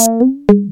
subscribe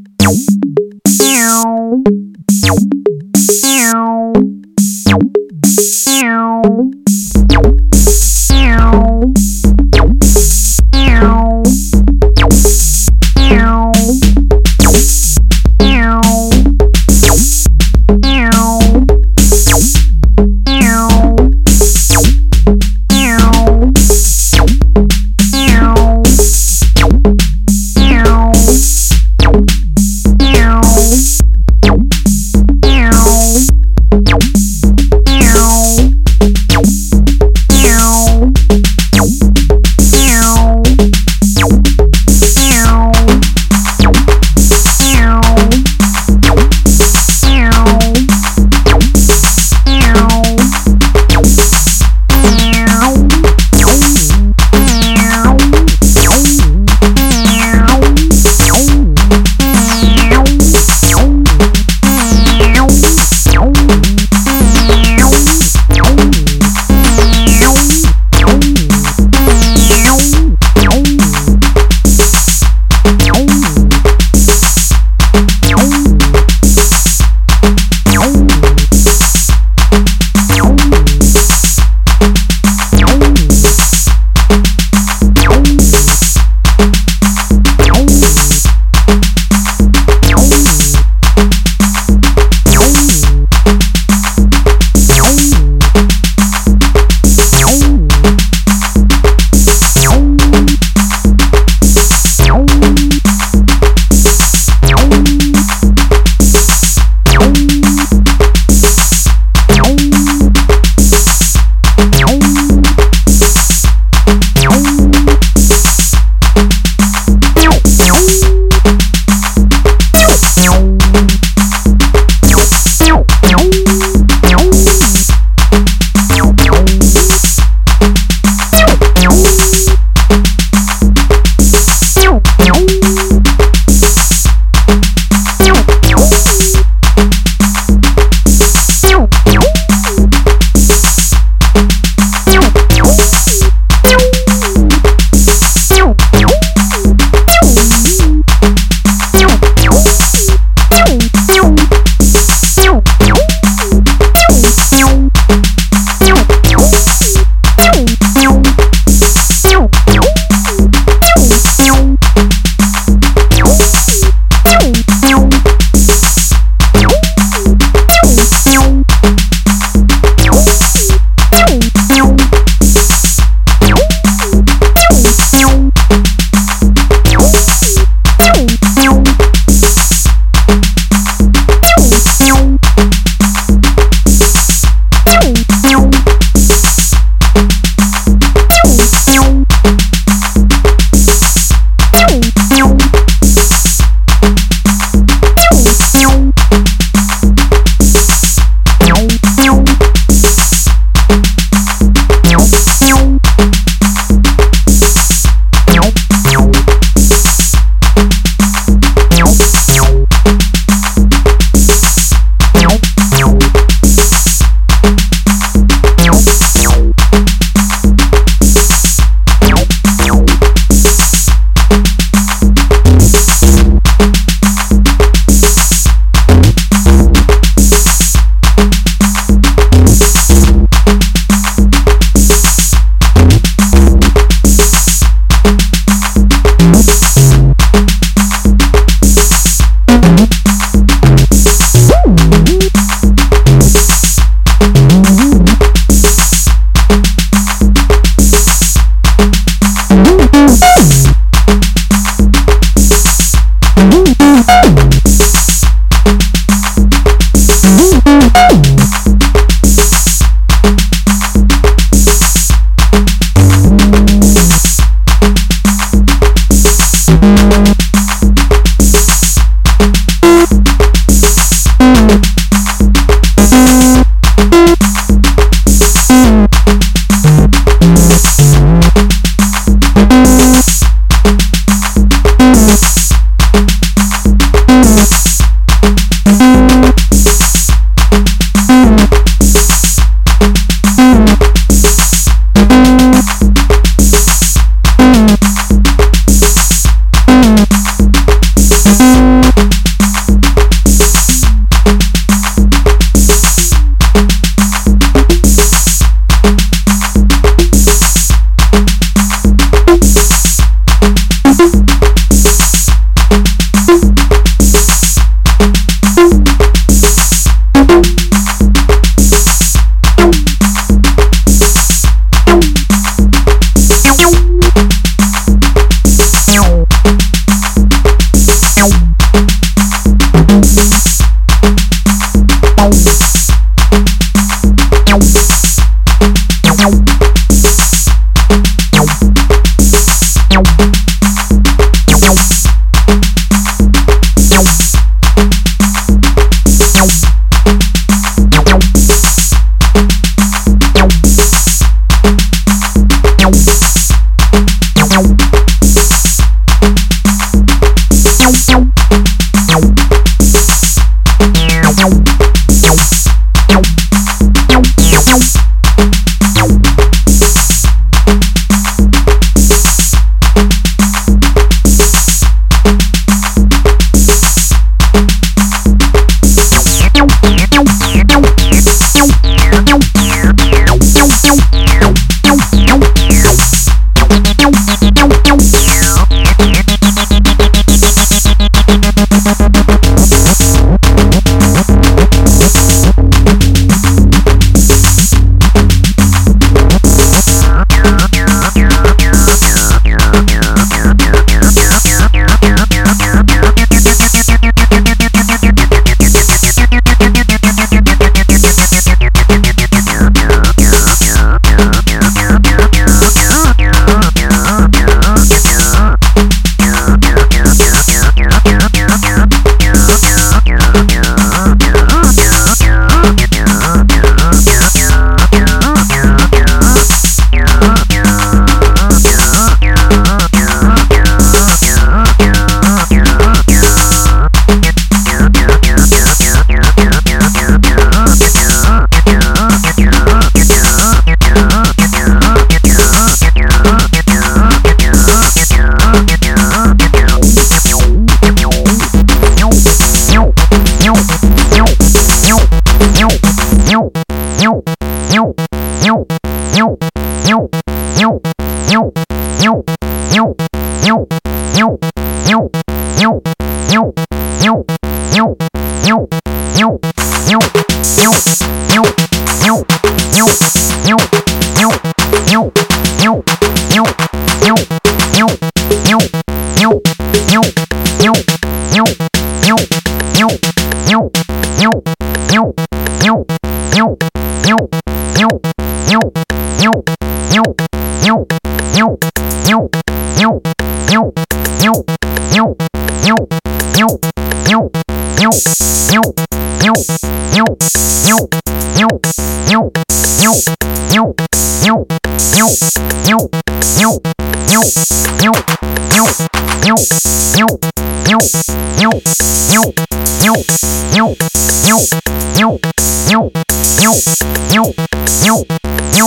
Yo!